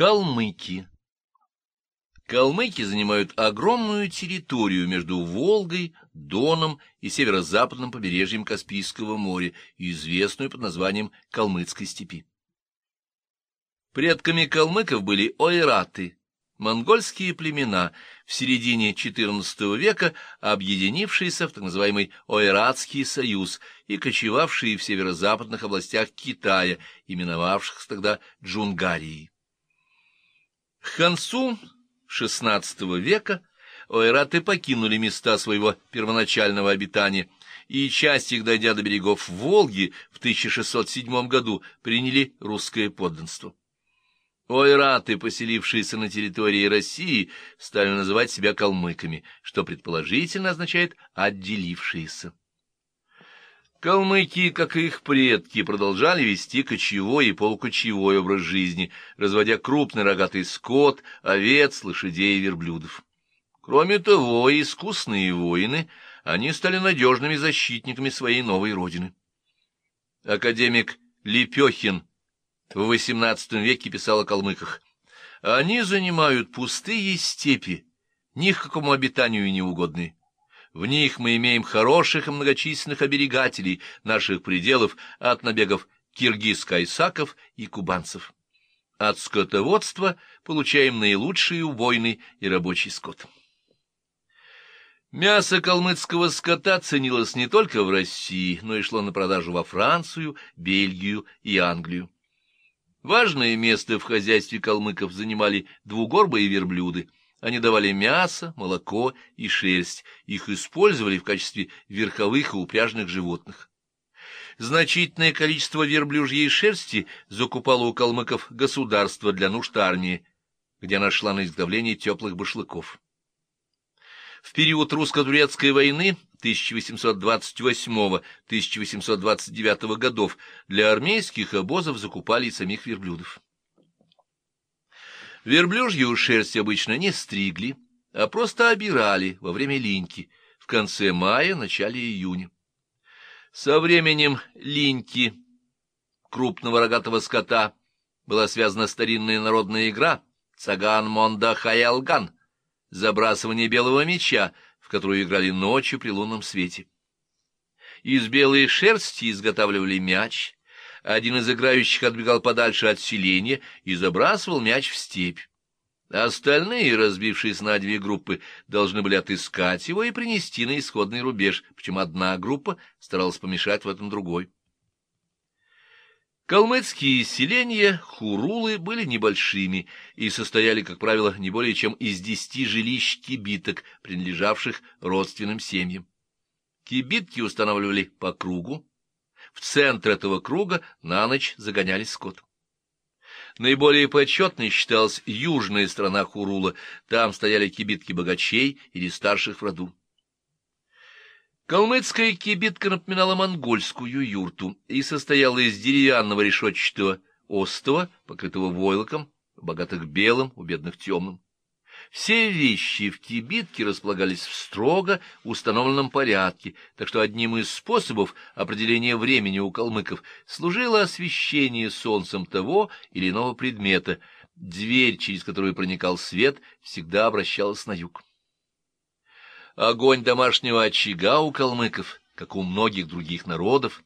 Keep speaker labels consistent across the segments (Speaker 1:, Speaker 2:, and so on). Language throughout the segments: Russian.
Speaker 1: Калмыки Калмыки занимают огромную территорию между Волгой, Доном и северо-западным побережьем Каспийского моря, известную под названием Калмыцкой степи. Предками калмыков были ойраты, монгольские племена, в середине XIV века объединившиеся в так называемый Ойратский союз и кочевавшие в северо-западных областях Китая, именовавшихся тогда Джунгарией. Хансу XVI века ойраты покинули места своего первоначального обитания, и часть их, дойдя до берегов Волги, в 1607 году приняли русское подданство. Ойраты, поселившиеся на территории России, стали называть себя калмыками, что предположительно означает «отделившиеся». Калмыки, как и их предки, продолжали вести кочевой и полукочевой образ жизни, разводя крупный рогатый скот, овец, лошадей и верблюдов. Кроме того, искусные воины, они стали надежными защитниками своей новой родины. Академик Лепехин в XVIII веке писал о калмыках. «Они занимают пустые степи, ни к какому обитанию не угодные. В них мы имеем хороших и многочисленных оберегателей наших пределов от набегов киргиз-кайсаков и кубанцев. От скотоводства получаем наилучший убойный и рабочий скот. Мясо калмыцкого скота ценилось не только в России, но и шло на продажу во Францию, Бельгию и Англию. Важное место в хозяйстве калмыков занимали двугорбые верблюды — они давали мясо, молоко и шерсть, их использовали в качестве верховых и упряжных животных. Значительное количество верблюжьей шерсти закупало у калмыков государство для нужд армии, где она шла на изготовление теплых башлыков. В период русско-турецкой войны 1828-1829 годов для армейских обозов закупали и самих верблюдов. Верблюжью шерсть обычно не стригли, а просто обирали во время линьки в конце мая, начале июня. Со временем линьки крупного рогатого скота была связана старинная народная игра «Цаган Монда Хаялган» — забрасывание белого меча, в которую играли ночью при лунном свете. Из белой шерсти изготавливали мяч — один из играющих отбегал подальше от селения и забрасывал мяч в степь. Остальные, разбившись на две группы, должны были отыскать его и принести на исходный рубеж, причем одна группа старалась помешать в этом другой. Калмыцкие селения, хурулы, были небольшими и состояли, как правило, не более чем из десяти жилищ кибиток, принадлежавших родственным семьям. Кибитки устанавливали по кругу, в центр этого круга на ночь загоняли скот. Наиболее почетной считалась южная сторона Хурула, там стояли кибитки богачей или старших в роду. Калмыцкая кибитка напоминала монгольскую юрту и состояла из деревянного решетчатого остова, покрытого войлоком, богатых белым, у бедных темным. Все вещи в кибитке располагались в строго установленном порядке, так что одним из способов определения времени у калмыков служило освещение солнцем того или иного предмета. Дверь, через которую проникал свет, всегда обращалась на юг. Огонь домашнего очага у калмыков, как у многих других народов,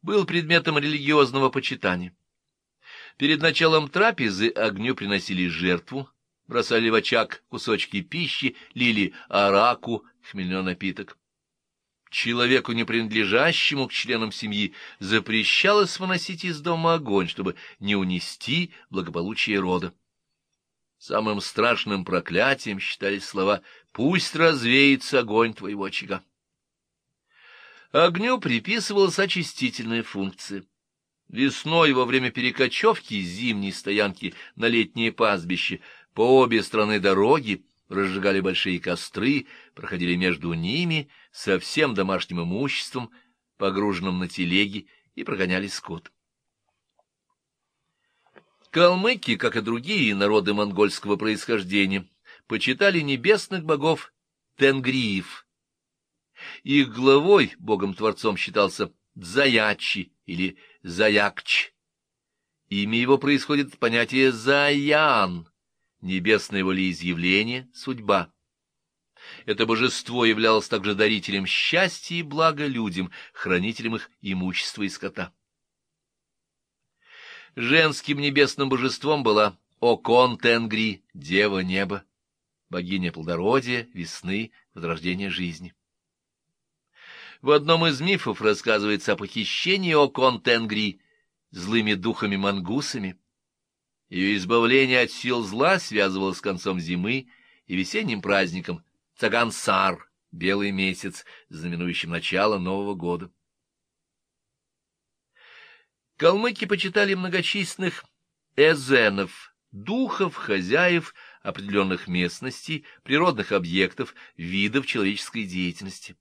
Speaker 1: был предметом религиозного почитания. Перед началом трапезы огню приносили жертву, бросали в очаг кусочки пищи, лили араку, хмельной напиток. Человеку, не принадлежащему к членам семьи, запрещалось выносить из дома огонь, чтобы не унести благополучие рода. Самым страшным проклятием считались слова «Пусть развеется огонь твоего очага». Огню приписывалась очистительная функция. Весной во время перекочевки зимней стоянки на летнее пастбище по обе стороны дороги разжигали большие костры, проходили между ними со всем домашним имуществом, погруженным на телеги, и прогоняли скот. Калмыки, как и другие народы монгольского происхождения, почитали небесных богов Тенгриев. Их главой, богом-творцом, считался Заячи или Заякч. Имя его происходит от понятия «заян» — небесное волеизъявление, судьба. Это божество являлось также дарителем счастья и блага людям, хранителем их имущества и скота. Женским небесным божеством была Окон Тенгри, дева неба, богиня плодородия, весны, возрождения жизни. В одном из мифов рассказывается о похищении Окон Тенгри злыми духами-мангусами. Ее избавление от сил зла связывалось с концом зимы и весенним праздником Цагансар, белый месяц, знаменующим начало Нового года. Калмыки почитали многочисленных эзенов, духов, хозяев определенных местностей, природных объектов, видов человеческой деятельности.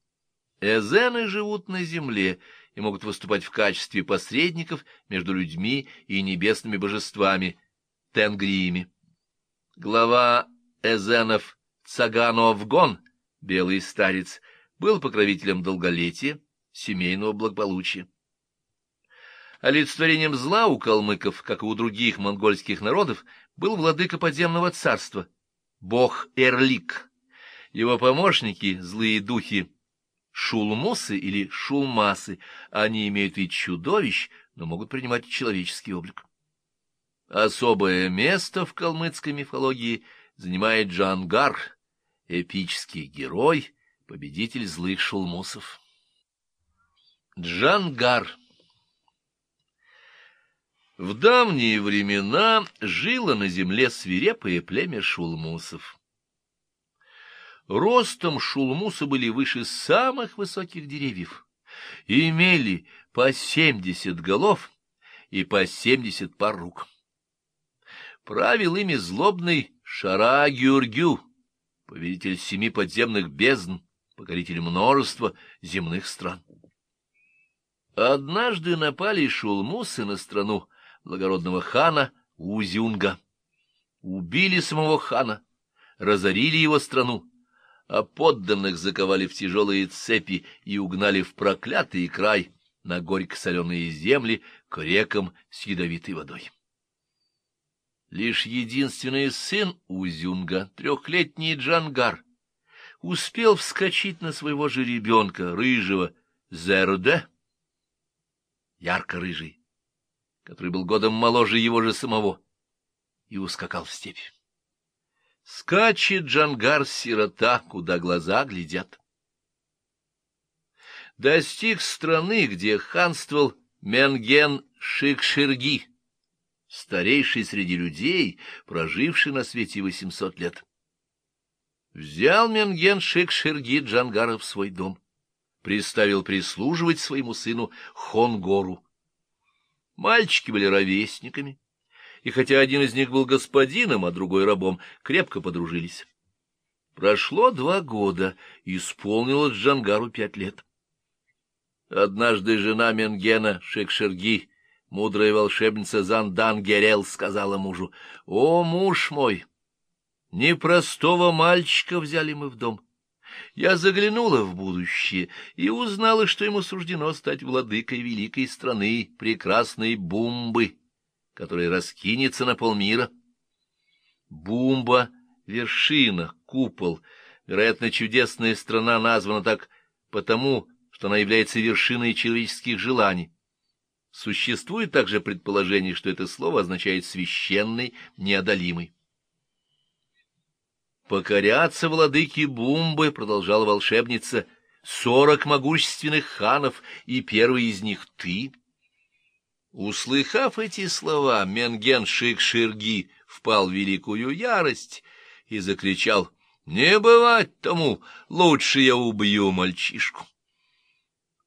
Speaker 1: Эзены живут на земле и могут выступать в качестве посредников между людьми и небесными божествами, тенгриями. Глава Эзенов Цагановгон, белый старец, был покровителем долголетия, семейного благополучия. Олицетворением зла у калмыков, как и у других монгольских народов, был владыка подземного царства, бог Эрлик. Его помощники, злые духи, шулмусы или шулмасы, они имеют вид чудовищ, но могут принимать человеческий облик. Особое место в калмыцкой мифологии занимает Джангар, эпический герой, победитель злых шулмусов. Джангар В давние времена жило на земле свирепое племя шулмусов. Ростом шулмусы были выше самых высоких деревьев, имели по семьдесят голов и по семьдесят пар рук. Правил ими злобный Шара-Гюргю, повелитель семи подземных бездн, покоритель множества земных стран. Однажды напали шулмусы на страну благородного хана Узюнга. Убили самого хана, разорили его страну, а подданных заковали в тяжелые цепи и угнали в проклятый край на горько-соленые земли к рекам с ядовитой водой. Лишь единственный сын Узюнга, трехлетний Джангар, успел вскочить на своего же ребенка, рыжего Зерде, ярко-рыжий, который был годом моложе его же самого, и ускакал в степь. Скачет Джангар-сирота, куда глаза глядят. Достиг страны, где ханствовал Менген Шикширги, старейший среди людей, проживший на свете восемьсот лет. Взял Менген Шикширги Джангара в свой дом, приставил прислуживать своему сыну Хонгору. Мальчики были ровесниками, и хотя один из них был господином, а другой рабом, крепко подружились. Прошло два года, исполнилось Джангару пять лет. Однажды жена Менгена Шекшерги, мудрая волшебница Зандан Герел, сказала мужу, — О, муж мой, непростого мальчика взяли мы в дом. Я заглянула в будущее и узнала, что ему суждено стать владыкой великой страны, прекрасной Бумбы который раскинется на полмира. Бумба, вершина, купол, вероятно, чудесная страна названа так потому, что она является вершиной человеческих желаний. Существует также предположение, что это слово означает «священный», «неодолимый». «Покоряться владыке Бумбы», — продолжала волшебница, — «сорок могущественных ханов, и первый из них — ты». Услыхав эти слова, Менген Шик-Ширги впал в великую ярость и закричал «Не бывать тому! Лучше я убью мальчишку!»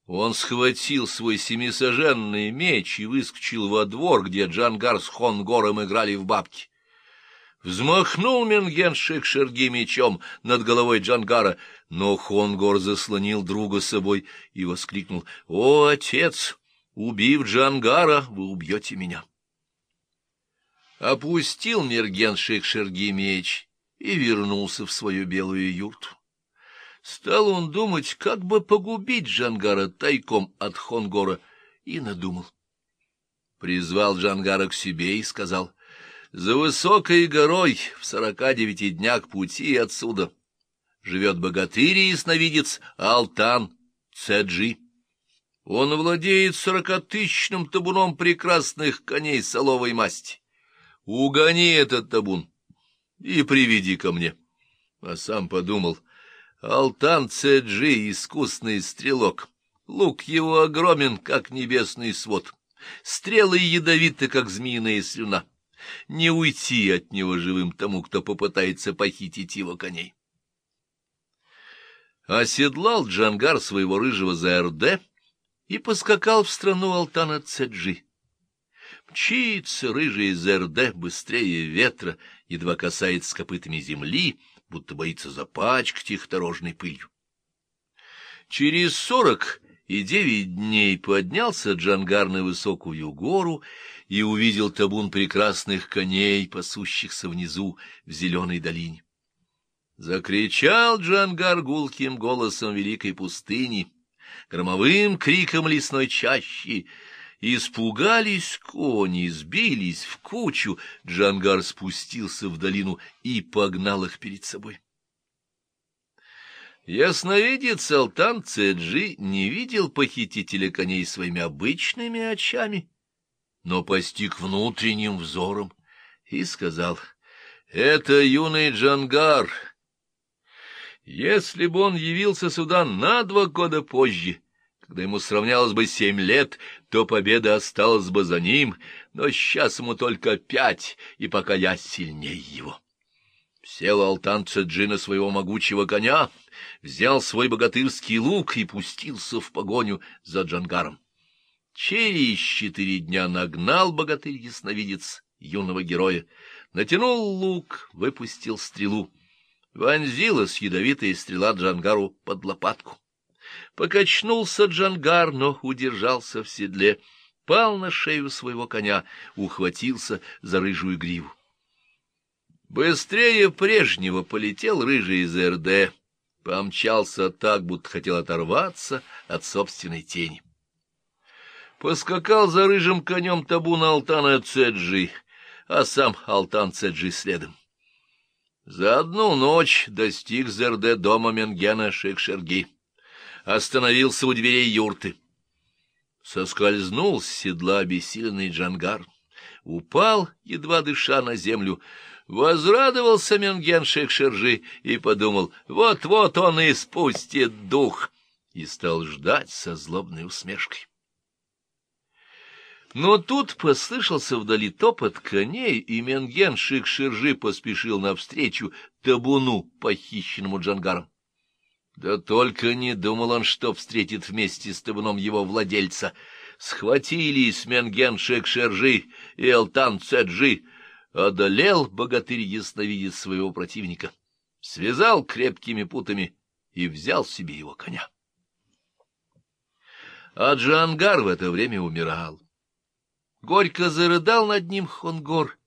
Speaker 1: Он схватил свой семисоженный меч и выскочил во двор, где Джангар с Хонгором играли в бабки. Взмахнул Менген Шик-Ширги мечом над головой Джангара, но Хонгор заслонил друга собой и воскликнул «О, отец!» Убив Джангара, вы убьете меня. Опустил Менген Шик-Ширги меч и вернулся в свою белую юрту. Стал он думать, как бы погубить Джангара тайком от Хонгора, и надумал. призвал Джангара к себе и сказал, «За высокой горой в сорока девяти днях пути отсюда живет богатырь и ясновидец Алтан Цеджи. Он владеет сорокатысячным табуном прекрасных коней соловой масти. Угони этот табун и приведи ко мне». А сам подумал, Алтан Цеджи — искусный стрелок. Лук его огромен, как небесный свод. Стрелы ядовиты, как змеиная слюна. Не уйти от него живым тому, кто попытается похитить его коней. Оседлал Джангар своего рыжего ЗРД и поскакал в страну Алтана Цеджи. Мчится рыжий ЗРД быстрее ветра, едва касается копытами земли, будто боится запачкать их дорожной пылью. Через сорок и девять дней поднялся Джангар на высокую гору и увидел табун прекрасных коней, пасущихся внизу в зеленой долине. Закричал Джангар гулким голосом великой пустыни, громовым криком лесной чащи. Испугались кони, сбились в кучу. Джангар спустился в долину и погнал их перед собой. Ясновидец Алтан Цеджи не видел похитителя коней своими обычными очами, но постиг внутренним взором и сказал, «Это юный Джангар. Если бы он явился сюда на два года позже, когда ему сравнялось бы семь лет, то победа осталась бы за ним, но сейчас ему только пять, и пока я сильнее его». Сел Алтан Цеджи на своего могучего коня, взял свой богатырский лук и пустился в погоню за Джангаром. Через четыре дня нагнал богатырь-ясновидец юного героя, натянул лук, выпустил стрелу. Вонзилась ядовитая стрела Джангару под лопатку. Покачнулся Джангар, но удержался в седле, пал на шею своего коня, ухватился за рыжую гриву. Быстрее прежнего полетел рыжий из РД, помчался так, будто хотел оторваться от собственной тени. Поскакал за рыжим конем табуна Алтана Цеджи, а сам Алтан Цеджи следом. За одну ночь достиг ЗРД дома Менгена Шекшерги. Остановился у дверей юрты. Соскользнул с седла обессиленный Джангар. Упал, едва дыша на землю, Возрадовался Менген Шекшержи и подумал, вот-вот он и спустит дух, и стал ждать со злобной усмешкой. Но тут послышался вдали топот коней, и Менген Шекшержи поспешил навстречу табуну, похищенному Джангаром. Да только не думал он, что встретит вместе с табуном его владельца. Схватились Менген Шекшержи и Элтан Цеджи, одолел богатырь-ясновидец своего противника, связал крепкими путами и взял себе его коня. А Джангар в это время умирал. Горько зарыдал над ним Хонгор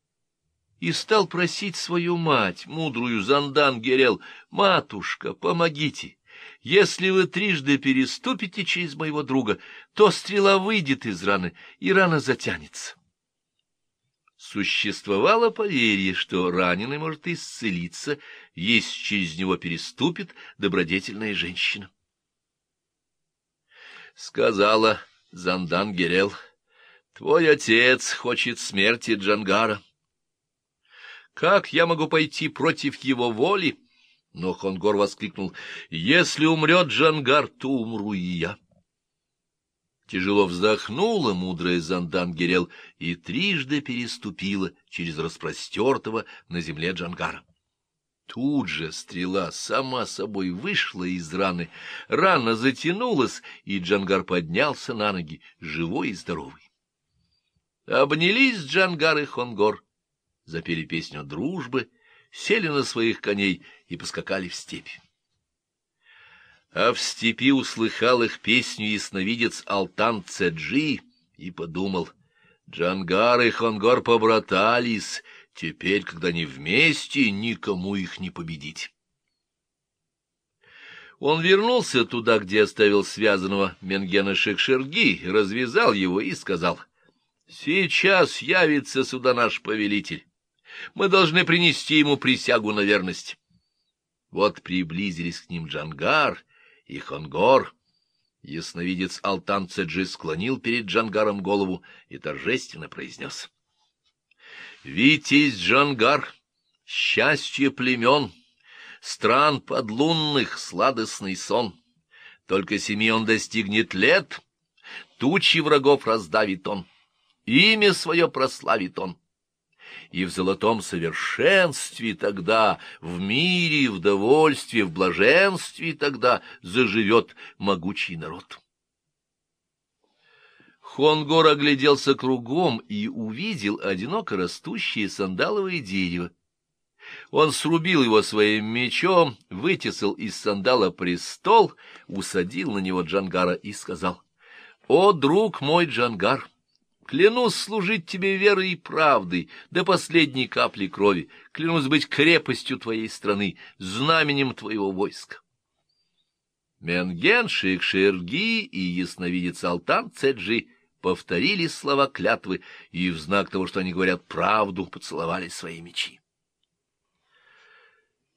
Speaker 1: и стал просить свою мать, мудрую Зандан Герел, «Матушка, помогите! Если вы трижды переступите через моего друга, то стрела выйдет из раны, и рана затянется». Существовало поверье, что раненый может исцелиться, если через него переступит добродетельная женщина. Сказала Зандан Герел, «Твой отец хочет смерти Джангара. Как я могу пойти против его воли?» Но Хонгор воскликнул, «Если умрет Джангар, то умру и я». Тяжело вздохнула мудрая Зандан Герел и трижды переступила через распростертого на земле Джангара. Тут же стрела сама собой вышла из раны, рана затянулась, и Джангар поднялся на ноги, живой и здоровый. Обнялись Джангар и Хонгор, запели песню дружбы, сели на своих коней и поскакали в степь а в степи услыхал их песню ясновидец Алтан Цеджи и подумал, Джангар и Хонгор побратались, теперь, когда они вместе, никому их не победить. Он вернулся туда, где оставил связанного Менгена Шекшерги, развязал его и сказал, Сейчас явится сюда наш повелитель. Мы должны принести ему присягу на верность. Вот приблизились к ним Джангар и Хонгор. Ясновидец Алтан Цеджи склонил перед Джангаром голову и торжественно произнес. — Витязь Джангар, счастье племен, стран подлунных, сладостный сон. Только семи он достигнет лет, тучи врагов раздавит он, имя свое прославит он и в золотом совершенстве тогда, в мире, в довольстве, в блаженстве тогда заживет могучий народ. Хонгор огляделся кругом и увидел одиноко растущее сандаловое дерево. Он срубил его своим мечом, вытесал из сандала престол, усадил на него Джангара и сказал, «О, друг мой Джангар!» Клянусь служить тебе верой и правдой до последней капли крови. Клянусь быть крепостью твоей страны, знаменем твоего войска. Менген, Шейх-Шерги и ясновидец Алтан Цеджи повторили слова клятвы и в знак того, что они говорят правду, поцеловали свои мечи.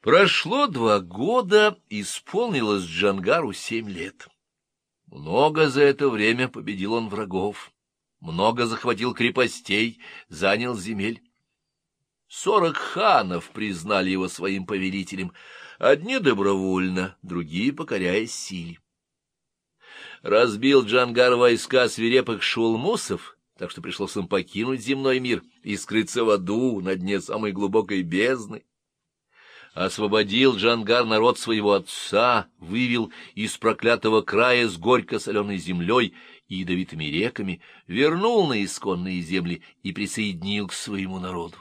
Speaker 1: Прошло два года, исполнилось Джангару семь лет. Много за это время победил он врагов много захватил крепостей, занял земель. Сорок ханов признали его своим повелителем, одни добровольно, другие покоряясь силе. Разбил Джангар войска свирепых шулмусов, так что пришлось им покинуть земной мир и скрыться в аду на дне самой глубокой бездны. Освободил Джангар народ своего отца, вывел из проклятого края с горько-соленой землей и ядовитыми реками, вернул на исконные земли и присоединил к своему народу.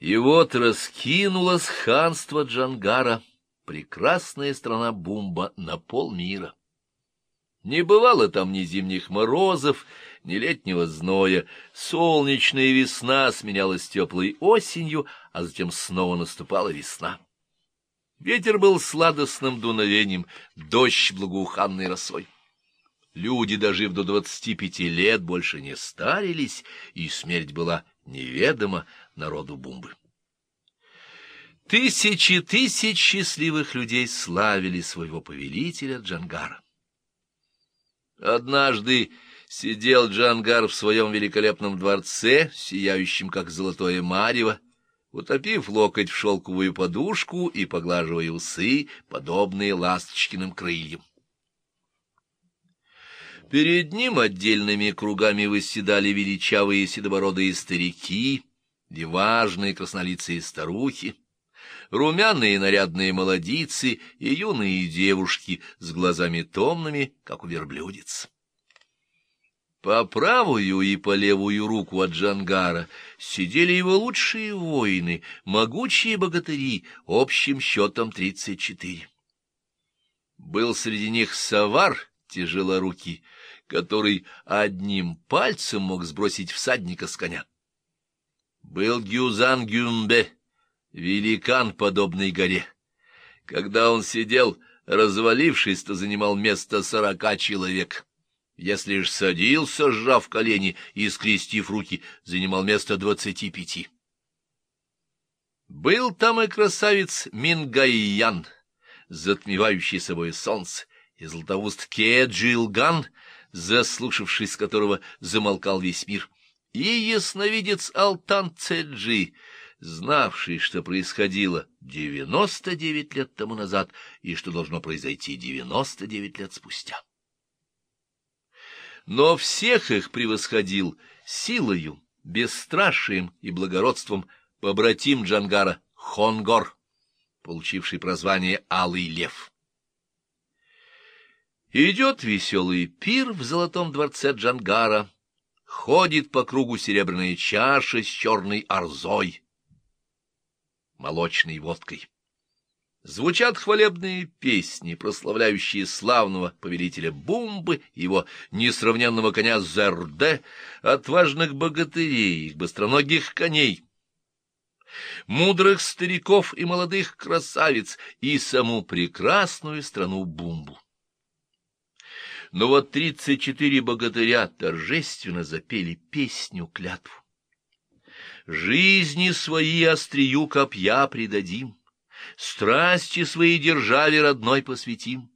Speaker 1: И вот раскинулось ханство Джангара, прекрасная страна Бумба на полмира. Не бывало там ни зимних морозов, ни летнего зноя. Солнечная весна сменялась теплой осенью, а затем снова наступала весна. Ветер был сладостным дуновением, дождь благоуханной росой. Люди, дожив до двадцати пяти лет, больше не старились, и смерть была неведома народу Бумбы. Тысячи тысяч счастливых людей славили своего повелителя Джангара. Однажды сидел Джангар в своем великолепном дворце, сияющем как золотое марево, утопив локоть в шелковую подушку и поглаживая усы, подобные ласточкиным крыльям. Перед ним отдельными кругами восседали величавые седобородые старики, неважные краснолицые старухи, румяные нарядные молодицы и юные девушки с глазами томными, как у верблюдец. По правую и по левую руку от Джангара сидели его лучшие воины, могучие богатыри, общим счетом тридцать четыре. Был среди них Савар, тяжелорукий, который одним пальцем мог сбросить всадника с коня. Был Гюзан Гюмбе, великан, подобной горе. Когда он сидел, развалившись, то занимал место сорока человек. Если ж садился, сжав колени и скрестив руки, занимал место двадцати пяти. Был там и красавец Мингайян, затмевающий собой солнце, и златоуст Кеджилган, заслушавшись которого замолкал весь мир, и ясновидец Алтан Цеджи, знавший, что происходило девяносто девять лет тому назад и что должно произойти девяносто девять лет спустя. Но всех их превосходил силою, бесстрашием и благородством побратим Джангара Хонгор, получивший прозвание «Алый лев». Идет веселый пир в золотом дворце Джангара, ходит по кругу серебряная чаша с черной арзой, молочной водкой. Звучат хвалебные песни, прославляющие славного повелителя Бумбы, его несравненного коня Зерде, отважных богатырей, их быстроногих коней, мудрых стариков и молодых красавиц и саму прекрасную страну Бумбу. Но вот тридцать четыре богатыря торжественно запели песню-клятву. Жизни свои острию копья предадим, Страсти своей державе родной посвятим.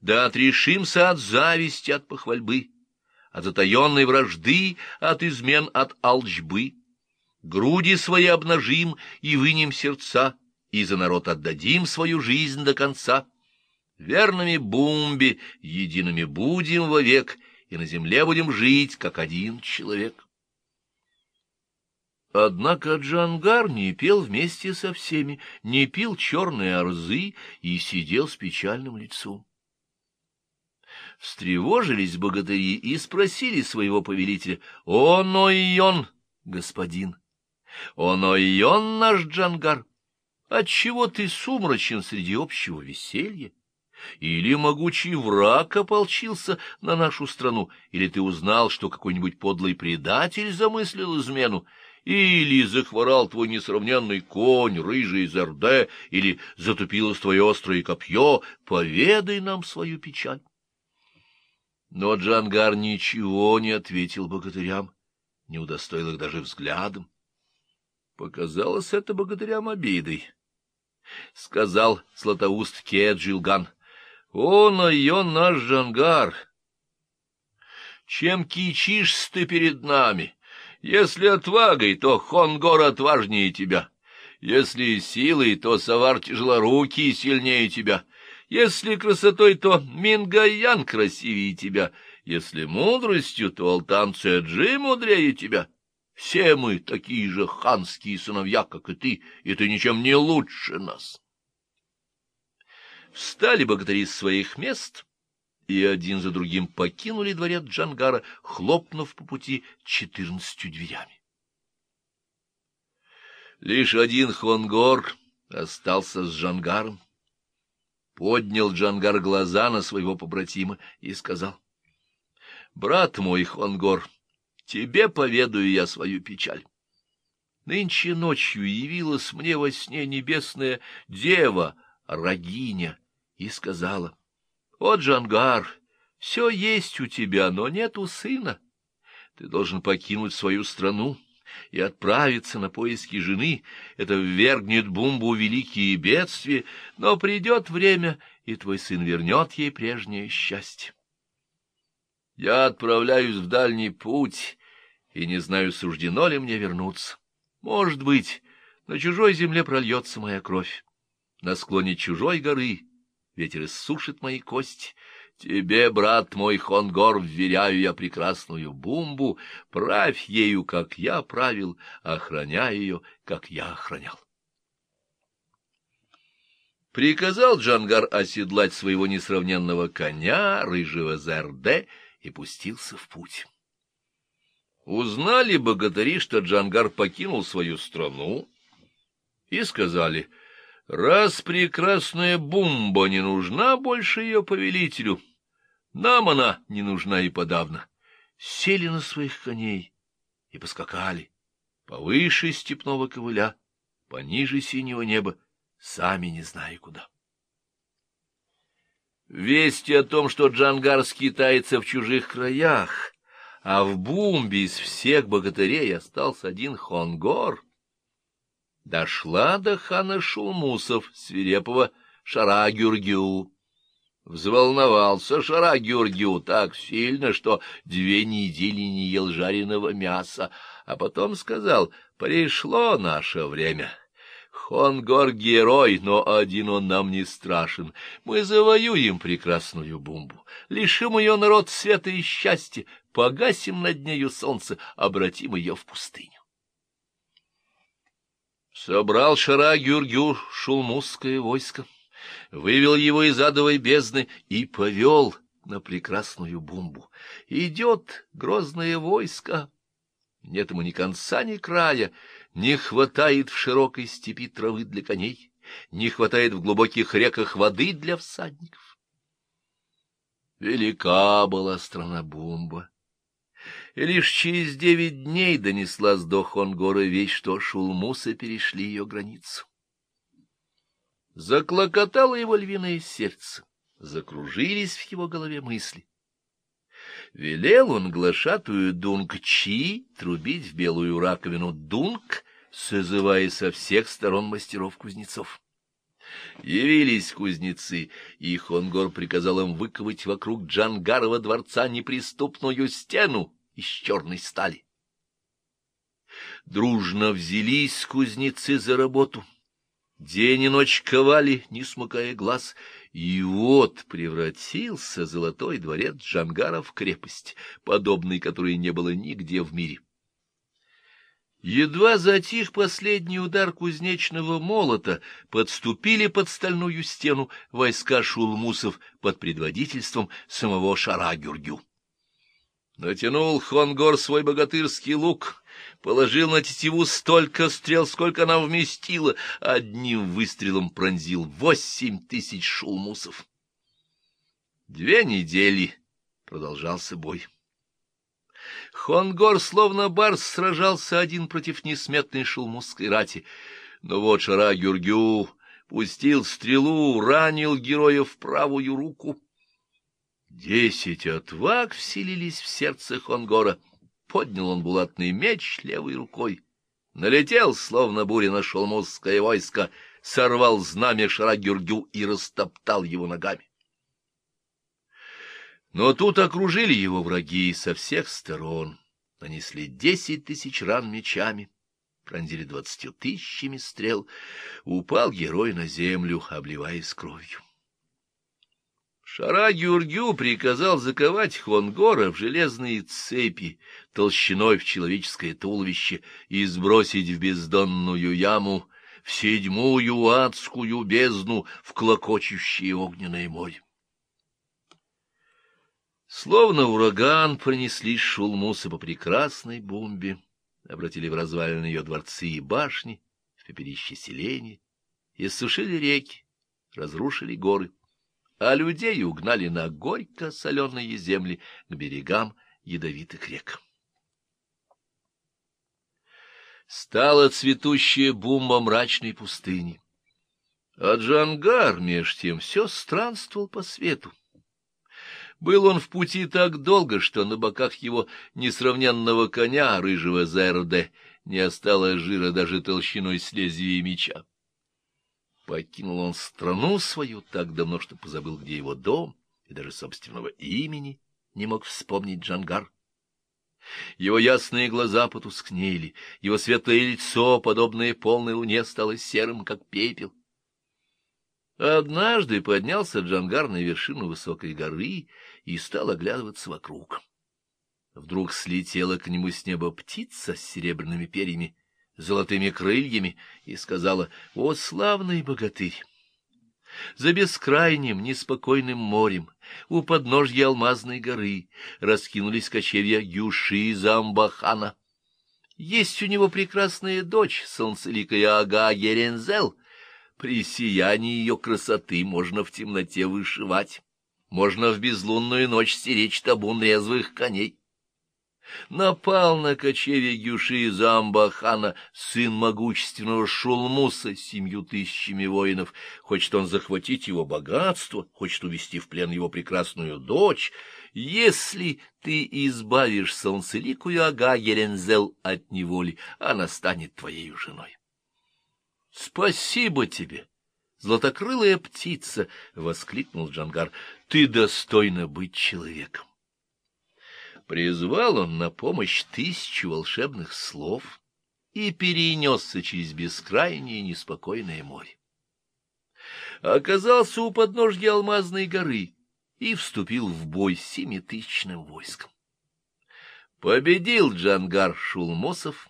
Speaker 1: Да отрешимся от зависти, от похвальбы, От затаенной вражды, от измен, от алчбы. Груди свои обнажим и вынем сердца, И за народ отдадим свою жизнь до конца. Верными бумбе, едиными будем вовек, И на земле будем жить, как один человек. Однако Джангар не пел вместе со всеми, не пил черные орзы и сидел с печальным лицом. Встревожились богатыри и спросили своего повелителя, «Он ойон, господин! Он ойон наш Джангар! Отчего ты сумрачен среди общего веселья? Или могучий враг ополчился на нашу страну, или ты узнал, что какой-нибудь подлый предатель замыслил измену?» Или захворал твой несравненный конь, рыжий из Эрде, или затупилось твое острое копье, поведай нам свою печаль. Но Джангар ничего не ответил богатырям, не удостоил их даже взглядом. Показалось это богатырям обидой. Сказал Златоуст Кеджилган, — Он, он наш Джангар! Чем кичишься ты перед нами? — если отвагой, то Хонгор отважнее тебя. Если силой, то Савар тяжелорукий сильнее тебя. Если красотой, то Мингаян красивее тебя. Если мудростью, то Алтан Цеджи мудрее тебя. Все мы такие же ханские сыновья, как и ты, и ты ничем не лучше нас. Встали богатыри с своих мест — и один за другим покинули дворец Джангара, хлопнув по пути четырнадцатью дверями. Лишь один Хонгор остался с Джангаром. Поднял Джангар глаза на своего побратима и сказал, — Брат мой, Хонгор, тебе поведаю я свою печаль. Нынче ночью явилась мне во сне небесная дева, Рагиня, и сказала, о, Джангар, все есть у тебя, но нет у сына. Ты должен покинуть свою страну и отправиться на поиски жены. Это ввергнет Бумбу великие бедствия, но придет время, и твой сын вернет ей прежнее счастье. Я отправляюсь в дальний путь, и не знаю, суждено ли мне вернуться. Может быть, на чужой земле прольется моя кровь, на склоне чужой горы — ветер иссушит мои кости. Тебе, брат мой Хонгор, вверяю я прекрасную бумбу, правь ею, как я правил, охраняй ее, как я охранял. Приказал Джангар оседлать своего несравненного коня, рыжего Зерде, и пустился в путь. Узнали богатыри, что Джангар покинул свою страну, и сказали — Раз прекрасная бумба не нужна больше ее повелителю, нам она не нужна и подавно. Сели на своих коней и поскакали повыше степного ковыля, пониже синего неба, сами не зная куда. Вести о том, что Джангар скитается в чужих краях, а в бумбе из всех богатырей остался один Хонгор — дошла до хана Шулмусов, свирепого Шарагюргю. Взволновался Шарагюргю так сильно, что две недели не ел жареного мяса, а потом сказал, «Пришло наше время». Хонгор — герой, но один он нам не страшен. Мы завоюем прекрасную бумбу, лишим ее народ света и счастья, погасим над нею солнце, обратим ее в пустыню. Собрал Шара Гюргю шулмусское войско, вывел его из адовой бездны и повел на прекрасную бумбу. Идет грозное войско. Нет ему ни конца, ни края, не хватает в широкой степи травы для коней, не хватает в глубоких реках воды для всадников. Велика была страна бумба и лишь через девять дней донеслась до Хонгора вещь, что шулмусы перешли ее границу. Заклокотало его львиное сердце, закружились в его голове мысли. Велел он глашатую Дунг-Чи трубить в белую раковину Дунг, созывая со всех сторон мастеров-кузнецов. Явились кузнецы, и Хонгор приказал им выковать вокруг Джангарова дворца неприступную стену из черной стали. Дружно взялись кузнецы за работу. День и ночь ковали, не смыкая глаз, и вот превратился золотой дворец Джангара в крепость, подобной которой не было нигде в мире. Едва затих последний удар кузнечного молота, подступили под стальную стену войска шулмусов под предводительством самого Шара-Гюргю. Натянул Хонгор свой богатырский лук, положил на тетиву столько стрел, сколько она вместила, одним выстрелом пронзил восемь тысяч шулмусов. Две недели продолжался бой. Хонгор, словно барс, сражался один против несметной шулмусской рати. Но вот Шара Гюргю пустил стрелу, ранил героя в правую руку. Десять отваг вселились в сердце Хонгора. Поднял он булатный меч левой рукой. Налетел, словно буря, на шалмузское войско, сорвал знамя Шара Гюргю и растоптал его ногами. Но тут окружили его враги со всех сторон, нанесли десять тысяч ран мечами, пронзили двадцатью тысячами стрел, упал герой на землю, обливаясь кровью. Шара Гюргю приказал заковать Хонгора в железные цепи толщиной в человеческое туловище и сбросить в бездонную яму, в седьмую адскую бездну, в клокочущее огненное море. Словно ураган пронеслись шулмусы по прекрасной бомбе, обратили в развалины ее дворцы и башни, в пепелище селения, иссушили реки, разрушили горы, а людей угнали на горько-соленые земли к берегам ядовитых рек. Стала цветущая бумба мрачной пустыни. А Джангар, меж тем, все странствовал по свету. Был он в пути так долго, что на боках его несравненного коня, рыжего Зерде, не осталось жира даже толщиной с лезвия меча. Покинул он страну свою так давно, что позабыл, где его дом, и даже собственного имени не мог вспомнить Джангар. Его ясные глаза потускнели, его светлое лицо, подобное полной луне, стало серым, как пепел. Однажды поднялся Джангар на вершину высокой горы и стал оглядываться вокруг. Вдруг слетела к нему с неба птица с серебряными перьями, золотыми крыльями, и сказала, «О, славный богатырь! За бескрайним, неспокойным морем, у подножья алмазной горы, раскинулись кочевья Юши Замбахана. Есть у него прекрасная дочь, солнцеликая Ага Герензел, при сиянии ее красоты можно в темноте вышивать, можно в безлунную ночь стеречь табун резвых коней. Напал на кочевье Гюши Замбахана сын могущественного Шулмуса с семью тысячами воинов. Хочет он захватить его богатство, хочет увести в плен его прекрасную дочь. Если ты избавишь солнцеликую Ага Ерензел от неволи, она станет твоей женой. — Спасибо тебе, златокрылая птица! — воскликнул Джангар. — Ты достойна быть человеком. Призвал он на помощь тысячу волшебных слов и перенесся через бескрайнее неспокойное море. Оказался у подножья Алмазной горы и вступил в бой с семитысячным войском. Победил Джангар Шулмосов,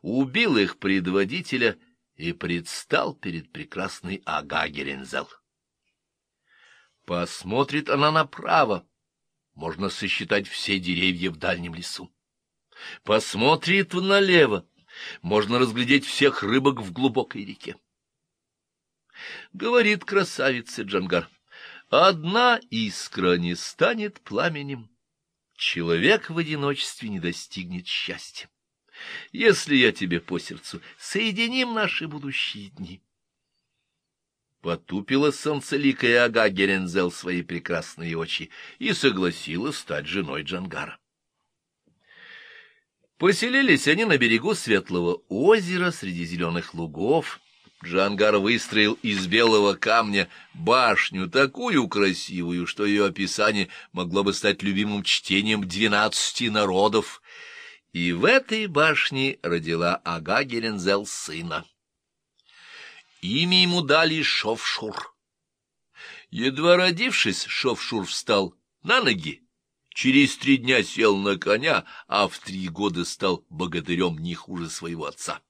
Speaker 1: убил их предводителя — и предстал перед прекрасной Ага Герензел. Посмотрит она направо, можно сосчитать все деревья в дальнем лесу. Посмотрит налево, можно разглядеть всех рыбок в глубокой реке. Говорит красавица Джангар, одна искра не станет пламенем, человек в одиночестве не достигнет счастья. Если я тебе по сердцу, соединим наши будущие дни. Потупила солнцеликая Ага Герензел свои прекрасные очи и согласилась стать женой Джангара. Поселились они на берегу Светлого озера среди зеленых лугов. Джангар выстроил из белого камня башню такую красивую, что ее описание могло бы стать любимым чтением двенадцати народов. И в этой башне родила Ага Герензел сына. Имя ему дали Шовшур. Едва родившись, Шовшур встал на ноги, через три дня сел на коня, а в три года стал богатырем не хуже своего отца.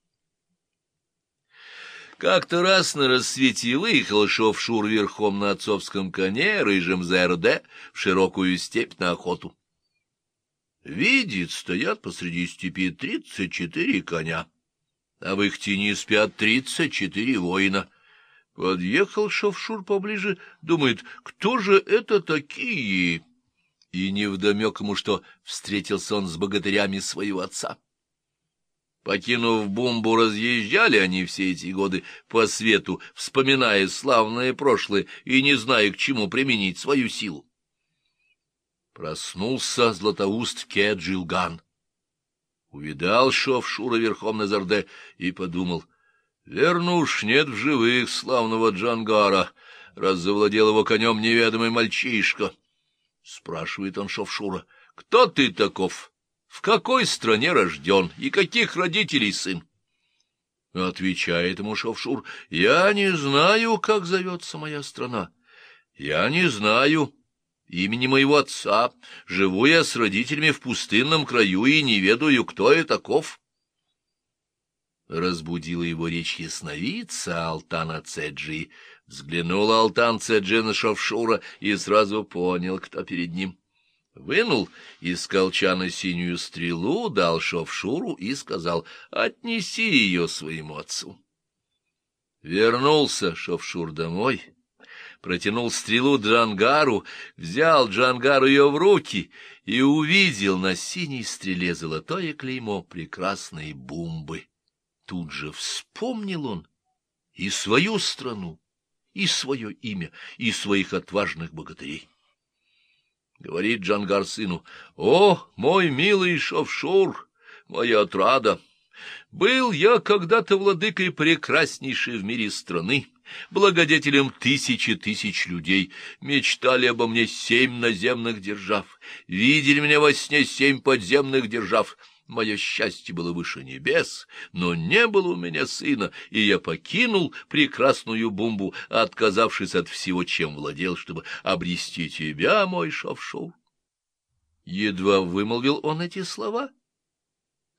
Speaker 1: Как-то раз на рассвете выехал Шовшур верхом на отцовском коне, рыжем ЗРД, в широкую степь на охоту. Видит, стоят посреди степи тридцать четыре коня а в их тени спят тридцать четыре воина. Подъехал Шовшур поближе, думает, кто же это такие? И невдомек ему, что встретился он с богатырями своего отца. Покинув бомбу, разъезжали они все эти годы по свету, вспоминая славное прошлое и не зная, к чему применить свою силу. Проснулся Златоуст Кеджилган. Увидал шов Шура верхом на Зарде и подумал, верно нет в живых славного Джангара, раз завладел его конем неведомый мальчишка. Спрашивает он Шовшура, кто ты таков, в какой стране рожден и каких родителей сын? Отвечает ему Шовшур, я не знаю, как зовется моя страна. Я не знаю, имени моего отца. Живу я с родителями в пустынном краю и не ведаю, кто я таков. Разбудила его речь ясновидца Алтана Цеджи. Взглянул Алтан Цеджи на Шовшура и сразу понял, кто перед ним. Вынул из колчана синюю стрелу, дал Шовшуру и сказал, «Отнеси ее своему отцу». Вернулся Шовшур домой протянул стрелу Джангару, взял Джангару ее в руки и увидел на синей стреле золотое клеймо прекрасной бумбы. Тут же вспомнил он и свою страну, и свое имя, и своих отважных богатырей. Говорит Джангар сыну, — О, мой милый Шовшур, моя отрада! Был я когда-то владыкой прекраснейшей в мире страны, благодетелем тысячи тысяч людей. Мечтали обо мне семь наземных держав, видели меня во сне семь подземных держав. Мое счастье было выше небес, но не было у меня сына, и я покинул прекрасную бомбу, отказавшись от всего, чем владел, чтобы обрести тебя, мой шовшоу. Едва вымолвил он эти слова,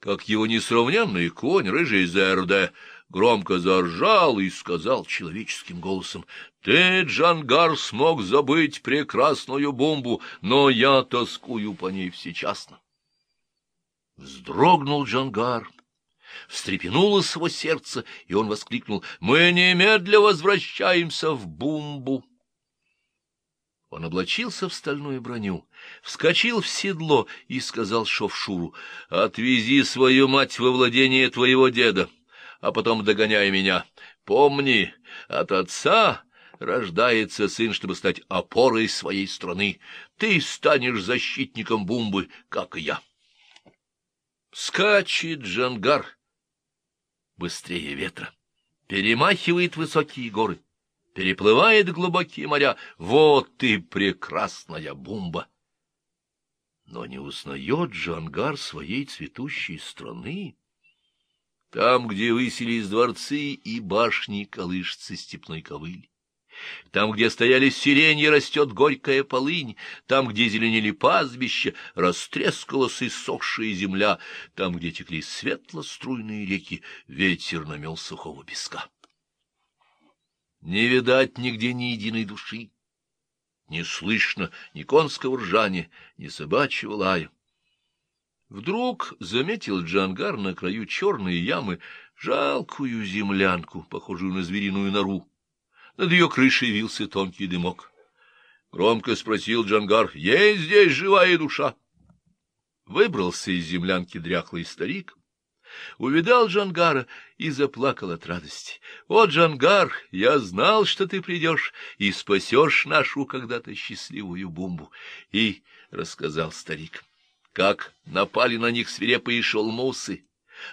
Speaker 1: как его несравненный конь, рыжий Зерде, громко заржал и сказал человеческим голосом, «Ты, Джангар, смог забыть прекрасную бомбу, но я тоскую по ней всечасно». Вздрогнул Джангар, встрепенулось его сердце, и он воскликнул, «Мы немедля возвращаемся в бомбу». Он облачился в стальную броню, вскочил в седло и сказал Шовшуру, «Отвези свою мать во владение твоего деда» а потом догоняй меня. Помни, от отца рождается сын, чтобы стать опорой своей страны. Ты станешь защитником бумбы, как и я. Скачет Джангар быстрее ветра, перемахивает высокие горы, переплывает глубокие моря. Вот ты прекрасная бумба! Но не узнает Джангар своей цветущей страны. Там, где выселись дворцы и башни, колышется степной ковыль. Там, где стояли сиреньи, растет горькая полынь, там, где зеленели пастбища, растрескалась иссохшая земля, там, где текли светло-струйные реки, ветер намел сухого песка. Не видать нигде ни единой души, не слышно ни конского ржания, ни собачьего лая. Вдруг заметил Джангар на краю черной ямы жалкую землянку, похожую на звериную нору. Над ее крышей вился тонкий дымок. Громко спросил Джангар, есть здесь живая душа? Выбрался из землянки дряхлый старик, увидал Джангара и заплакал от радости. «О, Джангар, я знал, что ты придешь и спасешь нашу когда-то счастливую бумбу!» И рассказал старик, как напали на них свирепые шелмусы,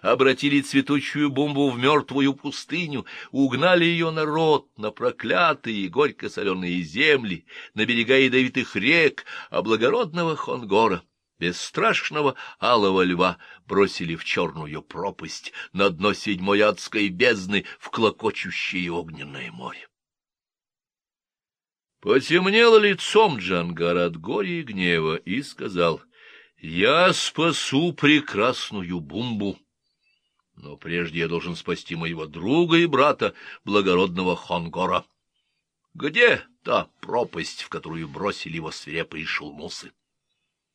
Speaker 1: обратили цветущую бомбу в мертвую пустыню, угнали ее народ на проклятые горько-соленые земли, на берега ядовитых рек, а благородного Хонгора, бесстрашного алого льва, бросили в черную пропасть на дно седьмой адской бездны в клокочущее огненное море. Потемнело лицом Джангар от горя и гнева и сказал, «Я спасу прекрасную бумбу» но прежде я должен спасти моего друга и брата, благородного Хонгора. Где та пропасть, в которую бросили его свирепые шелмусы?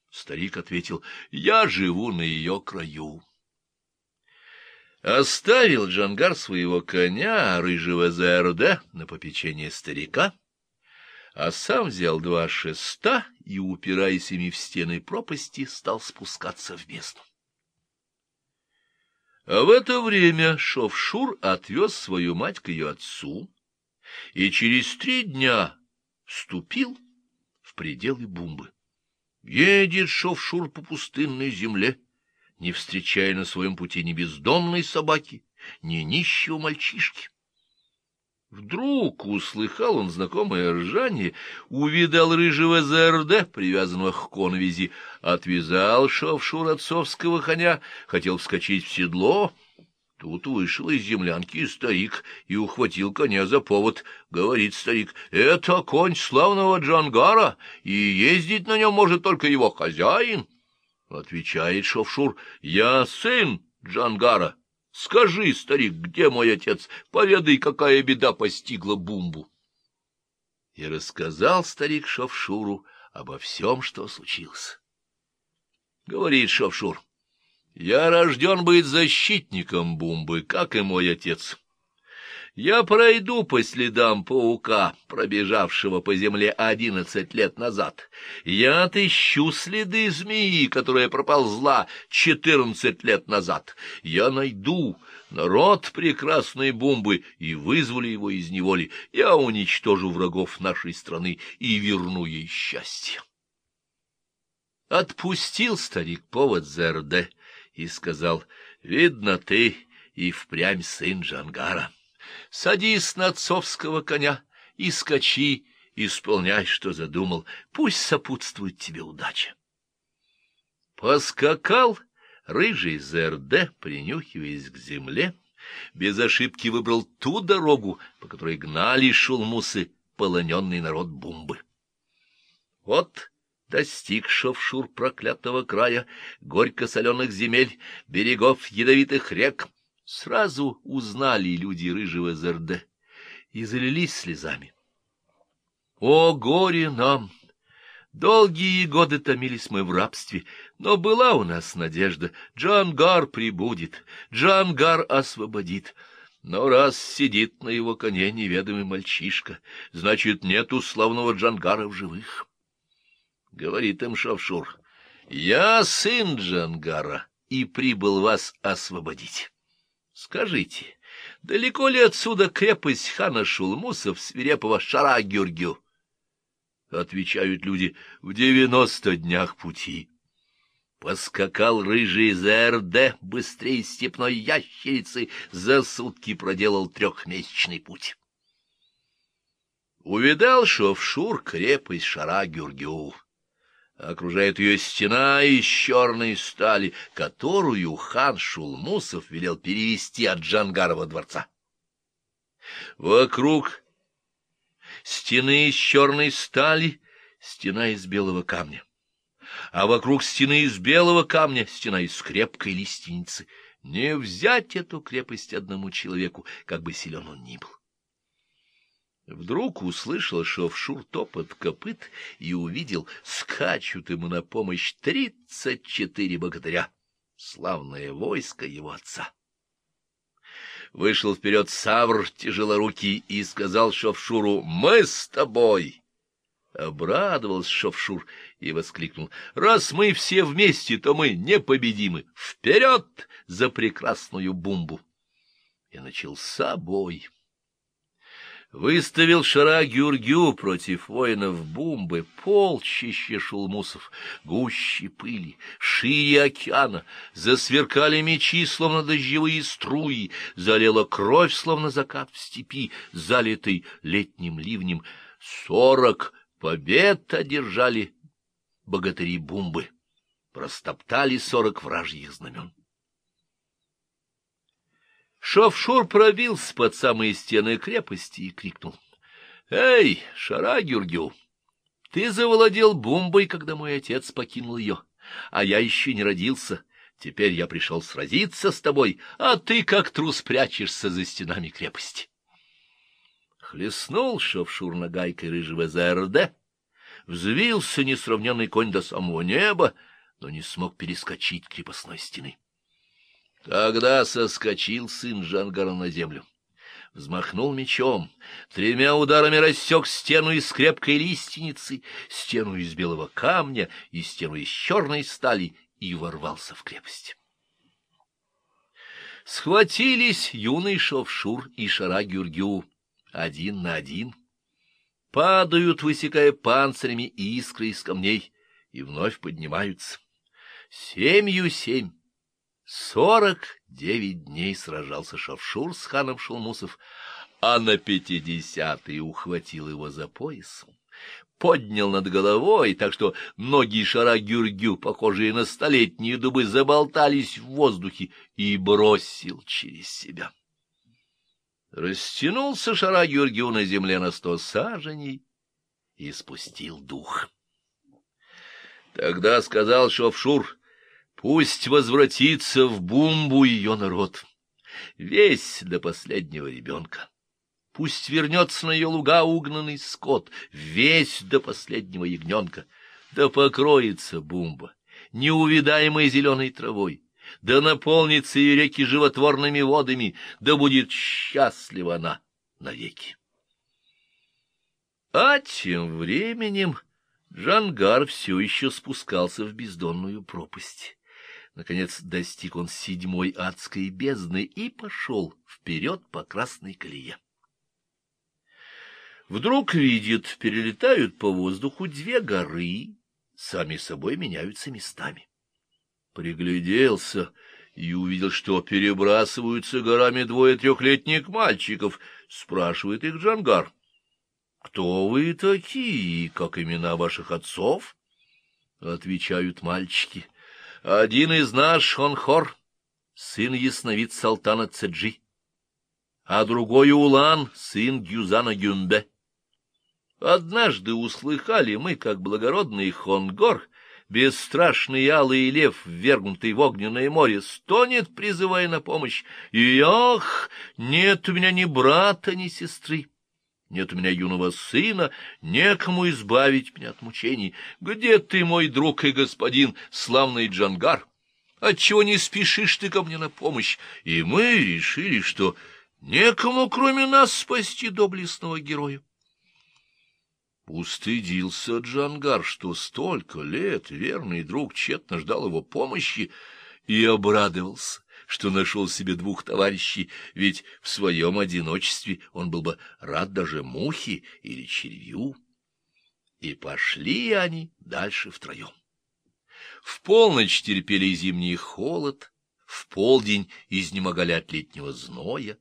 Speaker 1: Старик ответил, я живу на ее краю. Оставил Джангар своего коня, рыжего ЗРД, на попечение старика, а сам взял два шеста и, упираясь ими в стены пропасти, стал спускаться в бездну. А в это время Шовшур отвез свою мать к ее отцу и через три дня вступил в пределы Бумбы. Едет Шовшур по пустынной земле, не встречая на своем пути ни бездомной собаки, ни нищего мальчишки. Вдруг услыхал он знакомое ржание, увидал рыжего ЗРД, привязанного к конвизи, отвязал шовшур отцовского коня, хотел вскочить в седло. Тут вышел из землянки старик и ухватил коня за повод. Говорит старик, — это конь славного Джангара, и ездить на нем может только его хозяин. Отвечает шовшур, — я сын Джангара. Скажи, старик, где мой отец? Поведай, какая беда постигла Бумбу. И рассказал старик Шовшуру обо всем, что случилось. Говорит Шовшур, я рожден быть защитником Бумбы, как и мой отец. Я пройду по следам паука, пробежавшего по земле одиннадцать лет назад. Я отыщу следы змеи, которая проползла четырнадцать лет назад. Я найду народ прекрасной бомбы и вызволю его из неволи. Я уничтожу врагов нашей страны и верну ей счастье. Отпустил старик повод за РД и сказал, «Видно, ты и впрямь сын Джангара». Садись на отцовского коня и скачи, исполняй, что задумал, пусть сопутствует тебе удача. Поскакал рыжий ЗРД, принюхиваясь к земле, без ошибки выбрал ту дорогу, по которой гнали шулмусы, полоненный народ бумбы. Вот достиг шовшур проклятого края, горько-соленых земель, берегов ядовитых рек, Сразу узнали люди рыжего Зерде и залились слезами. О, горе нам! Долгие годы томились мы в рабстве, но была у нас надежда. Джангар прибудет, Джангар освободит. Но раз сидит на его коне неведомый мальчишка, значит, нету славного Джангара в живых. Говорит им Шавшур, я сын Джангара и прибыл вас освободить. Скажите, далеко ли отсюда крепость хана Шулмусов, свирепого Шарагюргю? Отвечают люди, в девяносто днях пути. Поскакал рыжий ЗРД быстрее степной ящерицы, за сутки проделал трехмесячный путь. Увидал Шовшур крепость Шарагюргю окружает ее стена из черной стали, которую хан Шулмусов велел перевести от Джангарова дворца. Вокруг стены из черной стали стена из белого камня, а вокруг стены из белого камня стена из крепкой лиственницы. Не взять эту крепость одному человеку, как бы силен он ни был. Вдруг услышал Шовшур топот копыт и увидел, скачут ему на помощь тридцать четыре богатыря, славное войско его отца. Вышел вперед Савр тяжелорукий и сказал Шовшуру, «Мы с тобой!» Обрадовался Шовшур и воскликнул. — Раз мы все вместе, то мы непобедимы. Вперед за прекрасную бумбу! И начался бой. Выставил шара Гюргю против воинов бумбы, полчище шулмусов, гуще пыли, шире океана, засверкали мечи, словно дождевые струи, залила кровь, словно закат в степи, залитый летним ливнем. Сорок побед одержали богатыри бумбы, простоптали сорок вражьих знамен. Шовшур пробился под самые стены крепости и крикнул. — Эй, Шарагюргю, ты завладел бомбой, когда мой отец покинул ее, а я еще не родился. Теперь я пришел сразиться с тобой, а ты как трус прячешься за стенами крепости. Хлестнул Шовшур нагайкой рыжего ЗРД, взвился несравненный конь до самого неба, но не смог перескочить крепостной стены. Тогда соскочил сын Джангара на землю, взмахнул мечом, тремя ударами рассек стену из крепкой лиственницы, стену из белого камня и стену из черной стали и ворвался в крепость. Схватились юный Шовшур и Шара-Гюргю один на один. Падают, высекая панцирями искры из камней, и вновь поднимаются. Семью семь Сорок девять дней сражался Шавшур с ханом Шулмусов, а на пятидесятый ухватил его за пояс, поднял над головой, так что ноги шара Гюргю, похожие на столетние дубы, заболтались в воздухе и бросил через себя. Растянулся шара Гюргю на земле на сто саженей и спустил дух. Тогда сказал Шовшур, Пусть возвратится в бумбу ее народ, весь до последнего ребенка. Пусть вернется на ее луга угнанный скот, весь до последнего ягненка. Да покроется бумба неувидаемой зеленой травой, да наполнится ее реки животворными водами, да будет счастлива она навеки. А тем временем Джангар все еще спускался в бездонную пропасть. Наконец достиг он седьмой адской бездны и пошел вперед по красной колее. Вдруг видит, перелетают по воздуху две горы, сами собой меняются местами. Пригляделся и увидел, что перебрасываются горами двое трехлетних мальчиков, спрашивает их Джангар. — Кто вы такие, как имена ваших отцов? — отвечают мальчики. Один из нас Шонхор, сын ясновид Салтана Цеджи, а другой Улан, сын Гюзана Гюмбе. Однажды услыхали мы, как благородный Хонгор, бесстрашный алый лев, ввергнутый в огненное море, стонет, призывая на помощь. И ах, нет у меня ни брата, ни сестры. Нет у меня юного сына, некому избавить меня от мучений. Где ты, мой друг и господин, славный Джангар? Отчего не спешишь ты ко мне на помощь? И мы решили, что некому, кроме нас, спасти доблестного героя. Устыдился Джангар, что столько лет верный друг тщетно ждал его помощи, и обрадовался что нашел себе двух товарищей, ведь в своем одиночестве он был бы рад даже мухе или червю. И пошли они дальше втроем. В полночь терпели зимний холод, в полдень изнемогали от летнего зноя.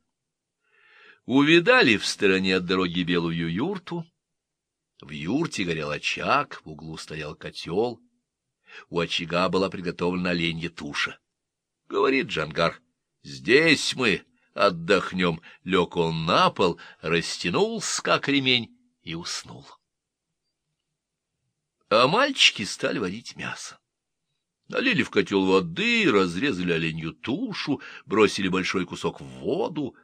Speaker 1: Увидали в стороне от дороги белую юрту. В юрте горел очаг, в углу стоял котел. У очага была приготовлена оленья туша. Говорит Джангар, здесь мы отдохнем. Лег он на пол, растянулся, как ремень, и уснул. А мальчики стали варить мясо. Налили в котел воды, разрезали оленью тушу, бросили большой кусок в воду.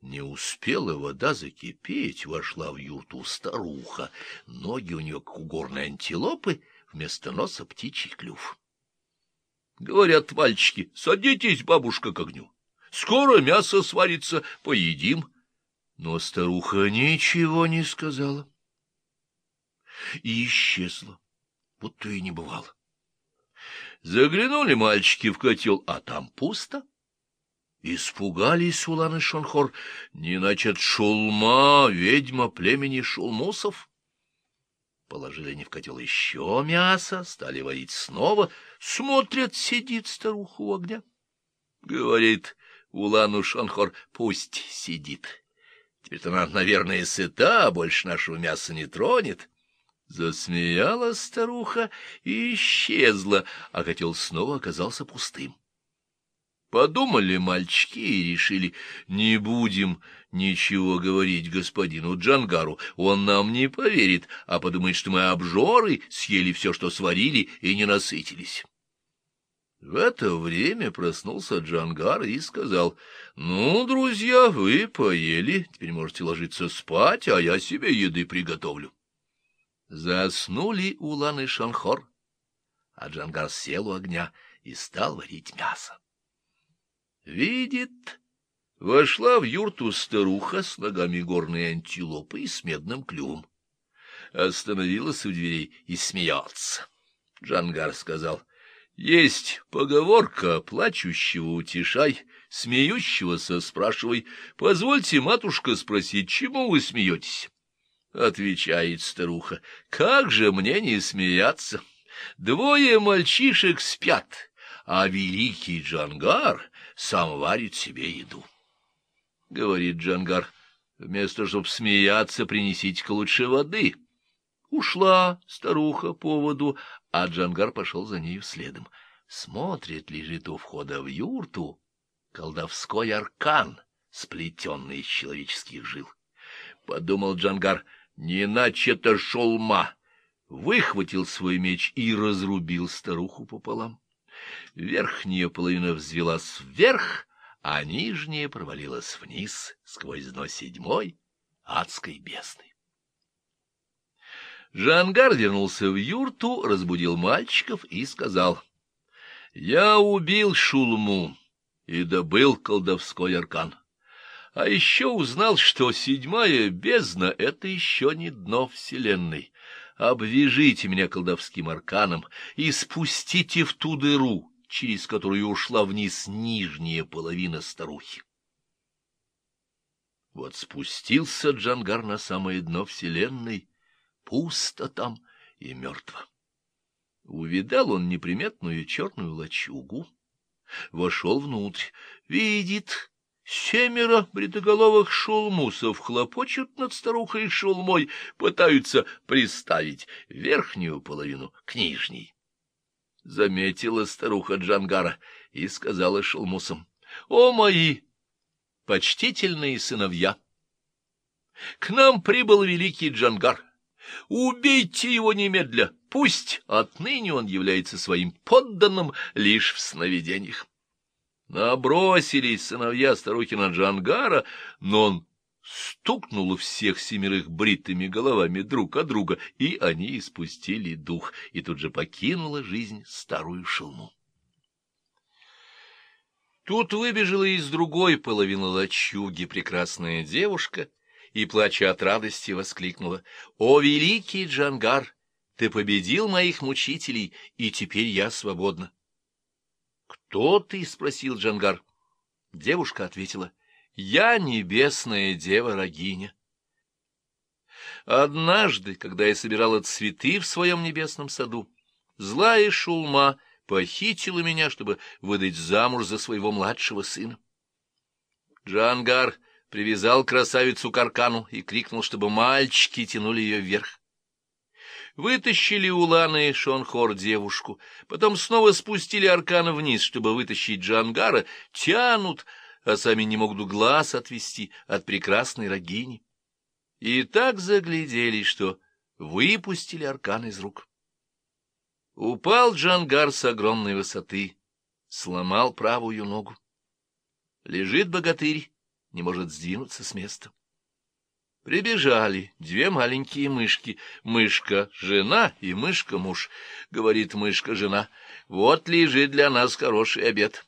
Speaker 1: Не успела вода закипеть, вошла в юту старуха. Ноги у нее, как у горной антилопы, вместо носа птичий клюв. Говорят мальчики, садитесь, бабушка, к огню. Скоро мясо сварится, поедим. Но старуха ничего не сказала. и исчезла, будто и не бывало. Заглянули мальчики в котел, а там пусто. Испугались Улан и Шонхор, не иначе от шулма, ведьма племени шулмусов. Положили они в котел еще мясо, стали варить снова. Смотрят, сидит старуха у огня. Говорит Улану Шонхор, пусть сидит. Теперь-то она, наверное, сыта, а больше нашего мяса не тронет. Засмеялась старуха и исчезла, а котел снова оказался пустым. Подумали мальчики и решили, не будем ничего говорить господину Джангару, он нам не поверит, а подумает, что мы обжоры, съели все, что сварили, и не насытились. В это время проснулся Джангар и сказал, «Ну, друзья, вы поели, теперь можете ложиться спать, а я себе еды приготовлю». Заснули Улан и Шанхор, а Джангар сел у огня и стал варить мясо. Видит, вошла в юрту старуха с ногами горной антилопы и с медным клювом. Остановилась у дверей и смеется. Джангар сказал, — Есть поговорка, плачущего утешай, смеющегося спрашивай. Позвольте, матушка, спросить, чему вы смеетесь? Отвечает старуха, — Как же мне не смеяться? Двое мальчишек спят, а великий Джангар сам варит себе еду. Говорит Джангар, вместо чтоб смеяться, принесите-ка лучше воды. Ушла старуха по воду, а Джангар пошел за нею следом. Смотрит, лежит у входа в юрту колдовской аркан, сплетенный из человеческих жил. Подумал Джангар, не иначе это шелма. Выхватил свой меч и разрубил старуху пополам. Верхняя половина взвелась вверх, а нижняя провалилась вниз сквозь дно седьмой адской бездны. Жангар вернулся в юрту, разбудил мальчиков и сказал, — Я убил Шулму и добыл колдовской аркан. А еще узнал, что седьмая бездна — это еще не дно вселенной. Обвяжите меня колдовским арканом и спустите в ту дыру, через которую ушла вниз нижняя половина старухи. Вот спустился Джангар на самое дно вселенной, пусто там и мертво. Увидал он неприметную черную лачугу, вошел внутрь, видит, семеро бритоголовых шулмусов хлопочут над старухой шулмой, пытаются приставить верхнюю половину к нижней заметила старуха Джангара и сказала шелмусам, — О, мои почтительные сыновья! К нам прибыл великий Джангар. Убейте его немедля, пусть отныне он является своим подданным лишь в сновидениях. Набросились сыновья старухина Джангара, но он стукнуло всех семерых бритыми головами друг от друга, и они испустили дух, и тут же покинула жизнь старую шелму. Тут выбежала из другой половины лачуги прекрасная девушка и, плача от радости, воскликнула. — О, великий Джангар! Ты победил моих мучителей, и теперь я свободна. — Кто ты? — спросил Джангар. Девушка ответила. Я небесная дева-рогиня. Однажды, когда я собирала цветы в своем небесном саду, злая шулма похитила меня, чтобы выдать замуж за своего младшего сына. Джангар привязал красавицу к аркану и крикнул, чтобы мальчики тянули ее вверх. Вытащили Улана и Шонхор девушку, потом снова спустили аркан вниз, чтобы вытащить Джангара, тянут, а сами не могут глаз отвести от прекрасной рогини. И так заглядели, что выпустили аркан из рук. Упал Джангар с огромной высоты, сломал правую ногу. Лежит богатырь, не может сдвинуться с места. Прибежали две маленькие мышки. Мышка-жена и мышка-муж. Говорит мышка-жена, вот лежит для нас хороший обед. —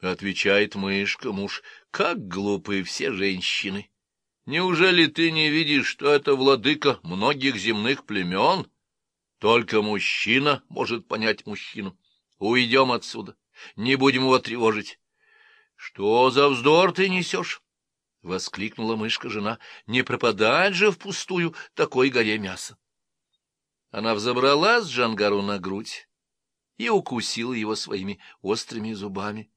Speaker 1: отвечает мышка муж, — как глупые все женщины. Неужели ты не видишь, что это владыка многих земных племен? Только мужчина может понять мужчину. Уйдем отсюда, не будем его тревожить. — Что за вздор ты несешь? — воскликнула мышка-жена. — Не пропадать же впустую такой горе мяса. Она взобралась Джангару на грудь и укусила его своими острыми зубами.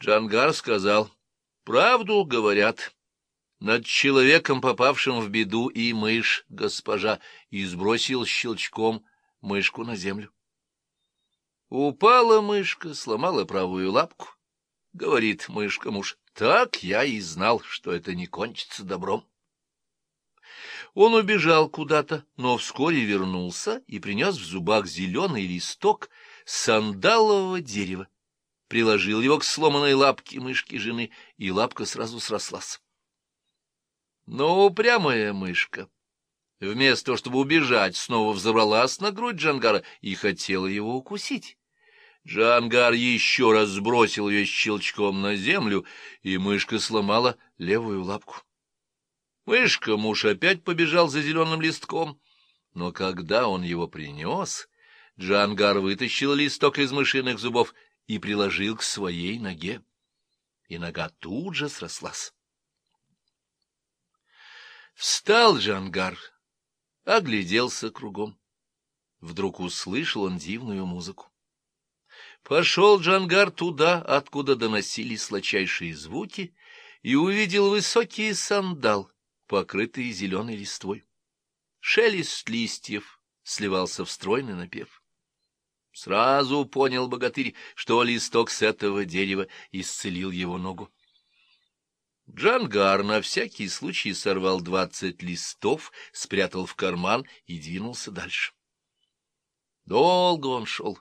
Speaker 1: Джангар сказал, — Правду говорят. Над человеком, попавшим в беду, и мышь, госпожа, и сбросил щелчком мышку на землю. Упала мышка, сломала правую лапку. Говорит мышка-муж, так я и знал, что это не кончится добром. Он убежал куда-то, но вскоре вернулся и принес в зубах зеленый листок сандалового дерева. Приложил его к сломанной лапке мышки жены, и лапка сразу срослась. Но упрямая мышка, вместо того, чтобы убежать, снова взобралась на грудь Джангара и хотела его укусить. Джангар еще раз сбросил ее щелчком на землю, и мышка сломала левую лапку. Мышка муж опять побежал за зеленым листком, но когда он его принес, Джангар вытащил листок из мышиных зубов и приложил к своей ноге, и нога тут же срослась. Встал Джангар, огляделся кругом. Вдруг услышал он дивную музыку. Пошел Джангар туда, откуда доносились сладчайшие звуки, и увидел высокий сандал, покрытый зеленой листвой. Шелест листьев сливался в стройный напев. Сразу понял богатырь, что листок с этого дерева исцелил его ногу. Джангар на всякий случай сорвал двадцать листов, спрятал в карман и двинулся дальше. Долго он шел.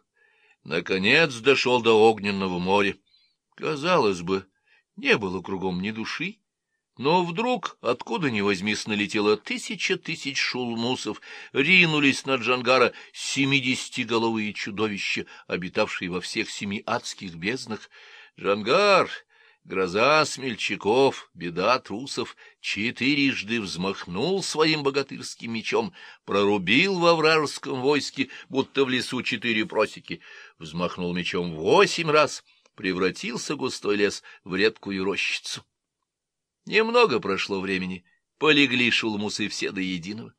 Speaker 1: Наконец дошел до огненного моря. Казалось бы, не было кругом ни души, но вдруг, откуда ни возьмись, налетело тысяча тысяч шулмусов, ринулись на Джангара семидесятиголовые чудовища, обитавшие во всех семи адских безднах. Джангар, гроза смельчаков, беда трусов, четырежды взмахнул своим богатырским мечом, прорубил во вражеском войске, будто в лесу четыре просеки, взмахнул мечом восемь раз, превратился густой лес в редкую рощицу. Немного прошло времени, полегли шулмусы все до единого.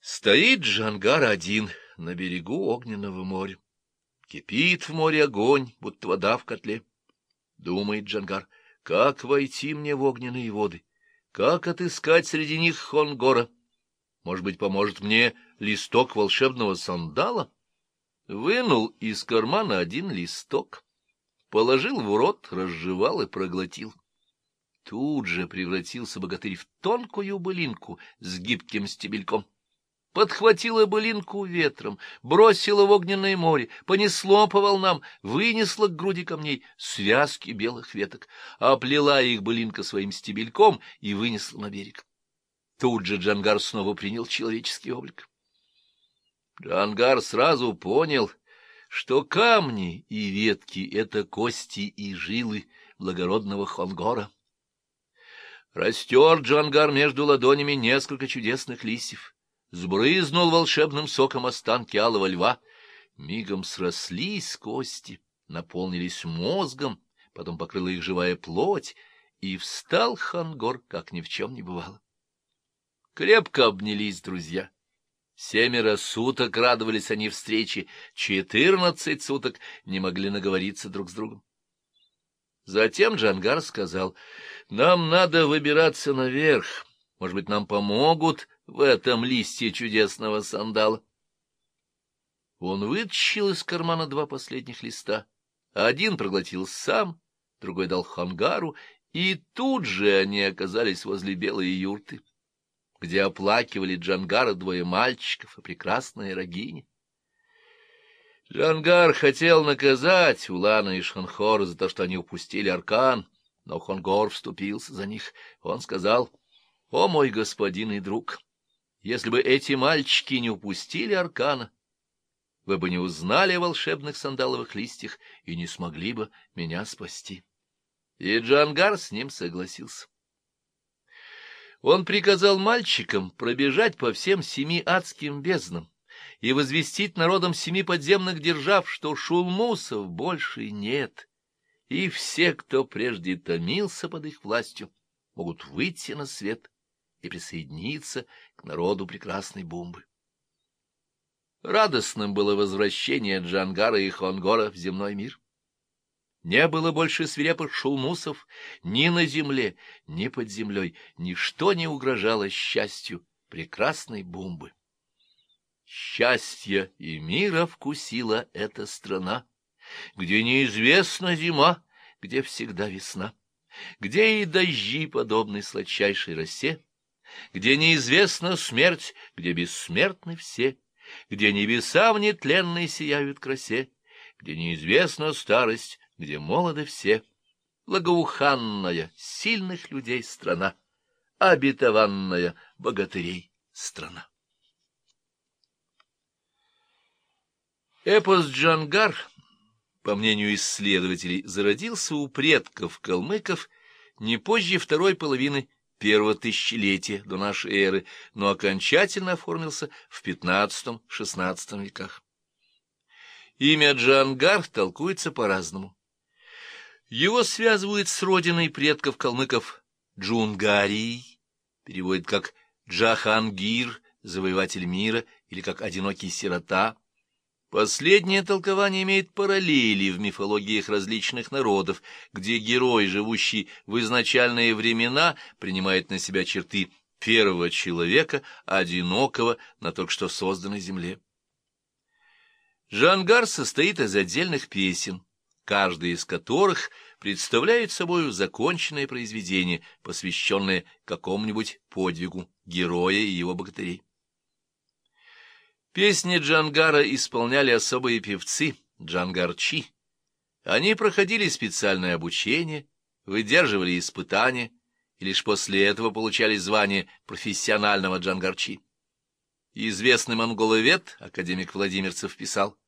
Speaker 1: Стоит Джангар один на берегу огненного моря. Кипит в море огонь, будто вода в котле. Думает Джангар, как войти мне в огненные воды, как отыскать среди них Хонгора. Может быть, поможет мне листок волшебного сандала? Вынул из кармана один листок, положил в рот, разжевал и проглотил. Тут же превратился богатырь в тонкую былинку с гибким стебельком. Подхватила былинку ветром, бросила в огненное море, понесло по волнам, вынесла к груди камней связки белых веток, оплела их былинка своим стебельком и вынесла на берег. Тут же Джангар снова принял человеческий облик. Джангар сразу понял, что камни и ветки — это кости и жилы благородного Хонгора. Растер Джангар между ладонями несколько чудесных листьев, сбрызнул волшебным соком останки алого льва, мигом срослись кости, наполнились мозгом, потом покрыла их живая плоть, и встал Хангор, как ни в чем не бывало. Крепко обнялись друзья. Семеро суток радовались они встрече, четырнадцать суток не могли наговориться друг с другом. Затем Джангар сказал, — Нам надо выбираться наверх. Может быть, нам помогут в этом листе чудесного сандала. Он вытащил из кармана два последних листа. Один проглотил сам, другой дал Хангару, и тут же они оказались возле белой юрты, где оплакивали Джангара двое мальчиков и прекрасная Рогиня. Джангар хотел наказать Улана и Шанхора за то, что они упустили аркан, но Хонгор вступился за них. Он сказал, — О, мой господин и друг, если бы эти мальчики не упустили аркана, вы бы не узнали о волшебных сандаловых листьях и не смогли бы меня спасти. И Джангар с ним согласился. Он приказал мальчикам пробежать по всем семи адским безднам и возвестить народам семи подземных держав, что шулмусов больше нет, и все, кто прежде томился под их властью, могут выйти на свет и присоединиться к народу прекрасной бомбы. Радостным было возвращение Джангара и Хонгора в земной мир. Не было больше свирепых шулмусов ни на земле, ни под землей. Ничто не угрожало счастью прекрасной бомбы. Счастья и мира вкусила эта страна, где неизвестна зима, где всегда весна, где и дожди подобны сладчайшей росе, где неизвестна смерть, где бессмертны все, где небеса в нетленной сияют красе, где неизвестна старость, где молоды все, благоуханная сильных людей страна, обетованная богатырей страна. Эпос Джангар, по мнению исследователей, зародился у предков калмыков не позже второй половины первого тысячелетия до нашей эры, но окончательно оформился в XV-XVI веках. Имя Джангар толкуется по-разному. Его связывают с родиной предков калмыков Джунгарией, переводит как Джахангир, завоеватель мира, или как одинокий сирота. Последнее толкование имеет параллели в мифологиях различных народов, где герой, живущий в изначальные времена, принимает на себя черты первого человека, одинокого на только что созданной земле. Жангар состоит из отдельных песен, каждый из которых представляет собой законченное произведение, посвященное какому-нибудь подвигу героя и его богатырей. Песни Джангара исполняли особые певцы, джангарчи. Они проходили специальное обучение, выдерживали испытания, и лишь после этого получали звание профессионального джангарчи. Известный монголовед, академик Владимирцев, писал,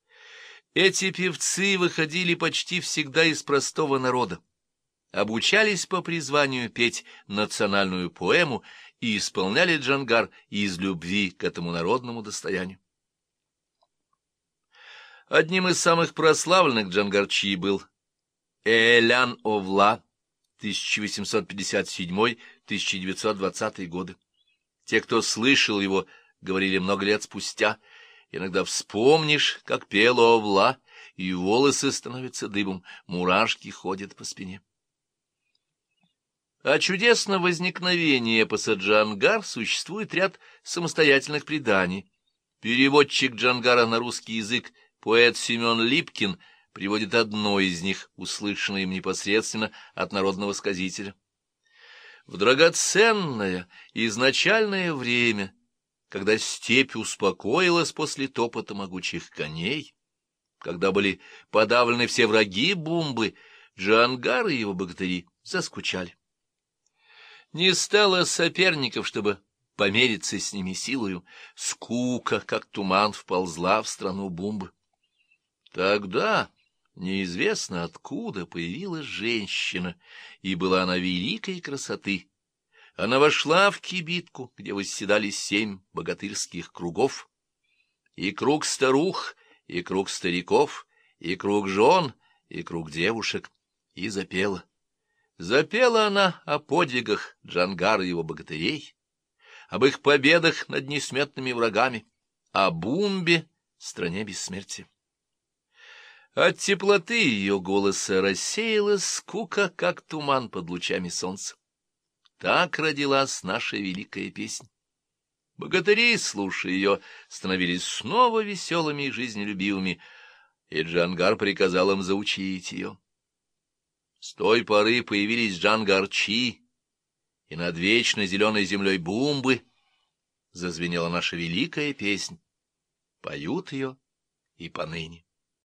Speaker 1: эти певцы выходили почти всегда из простого народа, обучались по призванию петь национальную поэму и исполняли джангар из любви к этому народному достоянию. Одним из самых прославленных джангарчи был Элян Овла 1857-1920 годы. Те, кто слышал его, говорили много лет спустя — Иногда вспомнишь, как пела овла, и волосы становятся дыбом, мурашки ходят по спине. О чудесном возникновении эпоса Джангар существует ряд самостоятельных преданий. Переводчик Джангара на русский язык, поэт Семен Липкин, приводит одно из них, услышанное им непосредственно от народного сказителя. В драгоценное изначальное время — когда степь успокоилась после топота могучих коней, когда были подавлены все враги бумбы, Джангар и его богатыри заскучали. Не стало соперников, чтобы помериться с ними силою, скука, как туман, вползла в страну бумбы. Тогда неизвестно откуда появилась женщина, и была она великой красоты, она вошла в кибитку, где восседали семь богатырских кругов. И круг старух, и круг стариков, и круг жен, и круг девушек, и запела. Запела она о подвигах Джангара и его богатырей, об их победах над несметными врагами, о Бумбе, стране бессмертия. От теплоты ее голоса рассеялась скука, как туман под лучами солнца. Так родилась наша великая песня. Богатыри, слушая ее, становились снова веселыми и жизнелюбивыми, и Джангар приказал им заучить ее. С той поры появились Джангарчи, и над вечно зеленой землей бумбы зазвенела наша великая песня. Поют ее и поныне.